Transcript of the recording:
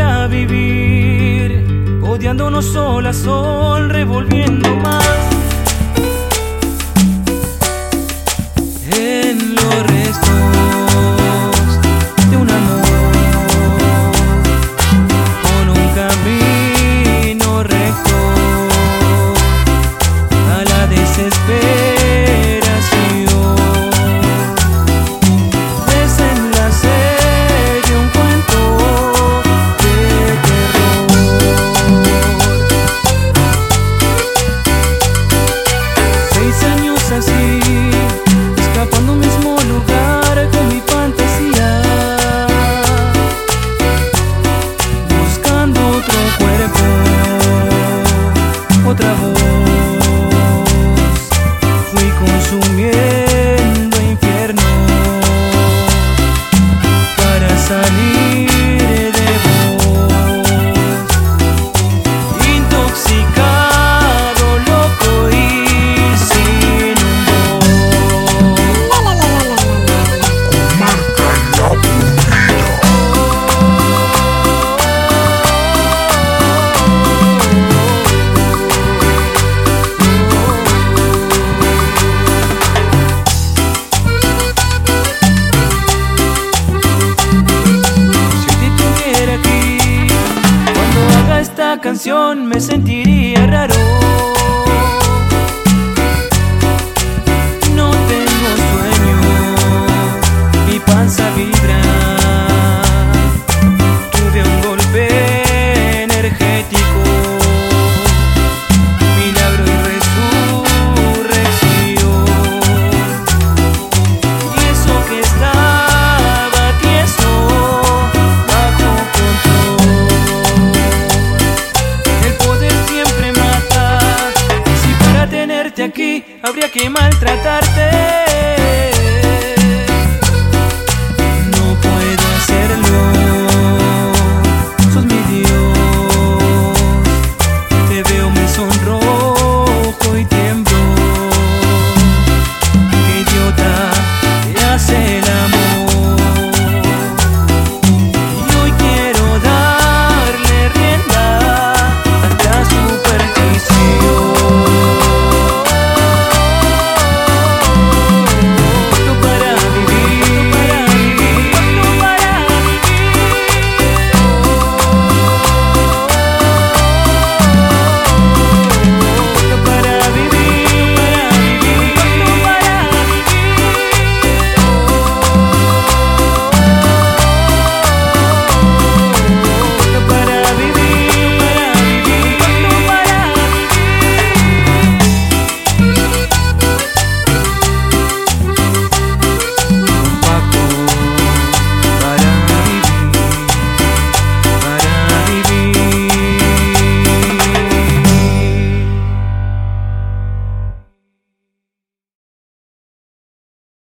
a vivir, odiándonos sol a sol, revolviendo más. En los restos de un amor, con un camino recto a la desesperación. 入眠 me sentiría raro. tenerte aquí, habría que maltratarte.